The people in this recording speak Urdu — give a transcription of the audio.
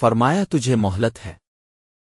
فرمایا تجھے مہلت ہے۔